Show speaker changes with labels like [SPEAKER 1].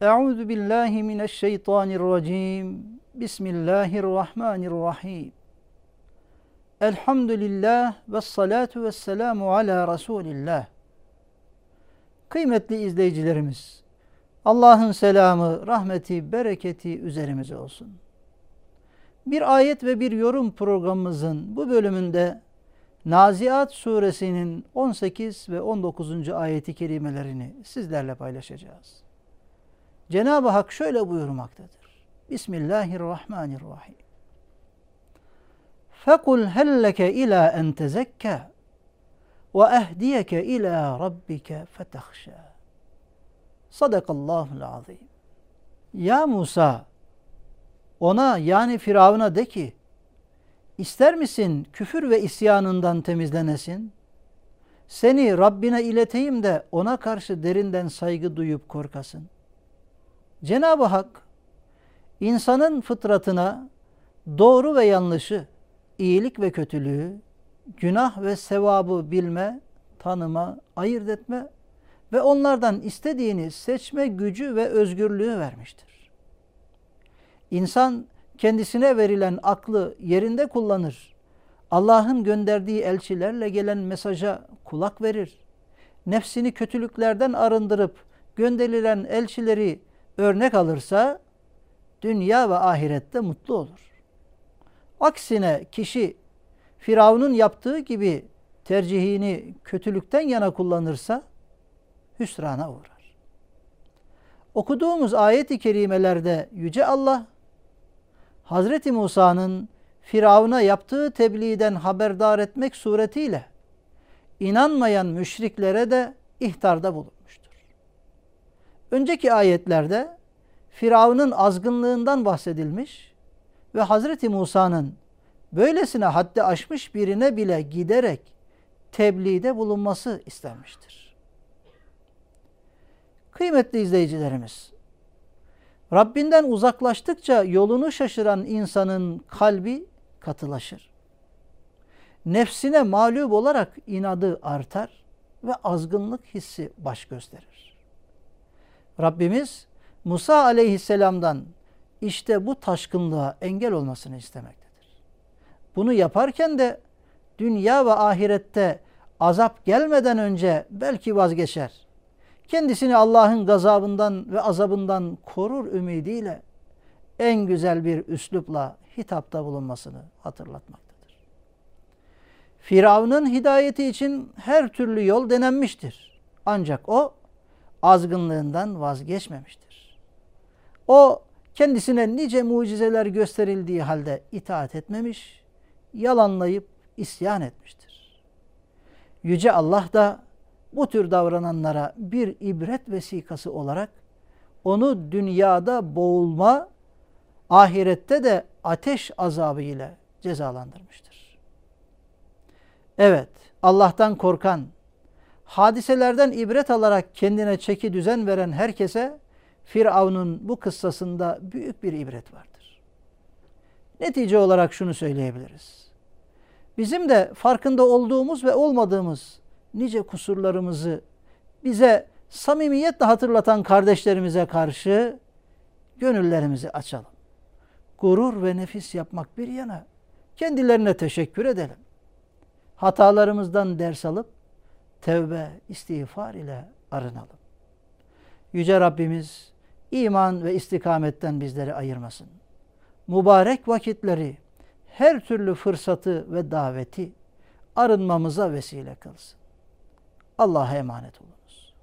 [SPEAKER 1] Euzu billahi mineşşeytanirracim. Bismillahirrahmanirrahim. Elhamdülillah ve salatu ve selamu ala Resulillah. Kıymetli izleyicilerimiz, Allah'ın selamı, rahmeti, bereketi üzerimize olsun. Bir ayet ve bir yorum programımızın bu bölümünde Naziat suresinin 18 ve 19. ayeti kerimelerini sizlerle paylaşacağız. Cenab-ı Hak şöyle buyurmaktadır. Bismillahirrahmanirrahim. فَقُلْ هَلَّكَ اِلَى اَنْ تَزَكَّى وَاَهْدِيَكَ اِلَى رَبِّكَ فَتَخْشَى Sadakallahul azim. Ya Musa ona yani Firavun'a de ki ister misin küfür ve isyanından temizlenesin? Seni Rabbine ileteyim de ona karşı derinden saygı duyup korkasın. Cenab-ı Hak insanın fıtratına doğru ve yanlışı, iyilik ve kötülüğü, günah ve sevabı bilme, tanıma, ayırt etme ve onlardan istediğini seçme gücü ve özgürlüğü vermiştir. İnsan kendisine verilen aklı yerinde kullanır. Allah'ın gönderdiği elçilerle gelen mesaja kulak verir. Nefsini kötülüklerden arındırıp gönderilen elçileri örnek alırsa dünya ve ahirette mutlu olur. Aksine kişi Firavun'un yaptığı gibi tercihini kötülükten yana kullanırsa hüsrana uğrar. Okuduğumuz ayet-i kerimelerde Yüce Allah Hazreti Musa'nın Firavun'a yaptığı tebliğden haberdar etmek suretiyle inanmayan müşriklere de ihtarda bulunmuştur. Önceki ayetlerde Firavun'un azgınlığından bahsedilmiş ve Hazreti Musa'nın böylesine haddi aşmış birine bile giderek tebliğde bulunması istenmiştir. Kıymetli izleyicilerimiz, Rabbinden uzaklaştıkça yolunu şaşıran insanın kalbi katılaşır. Nefsine mağlup olarak inadı artar ve azgınlık hissi baş gösterir. Rabbimiz Musa aleyhisselamdan işte bu taşkınlığa engel olmasını istemektedir. Bunu yaparken de dünya ve ahirette azap gelmeden önce belki vazgeçer kendisini Allah'ın gazabından ve azabından korur ümidiyle en güzel bir üslupla hitapta bulunmasını hatırlatmaktadır. Firavun'un hidayeti için her türlü yol denenmiştir. Ancak o azgınlığından vazgeçmemiştir. O kendisine nice mucizeler gösterildiği halde itaat etmemiş, yalanlayıp isyan etmiştir. Yüce Allah da bu tür davrananlara bir ibret vesikası olarak onu dünyada boğulma, ahirette de ateş azabı ile cezalandırmıştır. Evet, Allah'tan korkan, hadiselerden ibret alarak kendine çeki düzen veren herkese Firavun'un bu kıssasında büyük bir ibret vardır. Netice olarak şunu söyleyebiliriz. Bizim de farkında olduğumuz ve olmadığımız nice kusurlarımızı bize samimiyetle hatırlatan kardeşlerimize karşı gönüllerimizi açalım. Gurur ve nefis yapmak bir yana kendilerine teşekkür edelim. Hatalarımızdan ders alıp tevbe, istiğfar ile arınalım. Yüce Rabbimiz iman ve istikametten bizleri ayırmasın. Mübarek vakitleri, her türlü fırsatı ve daveti arınmamıza vesile kılsın. Allah'a emanet olunuz.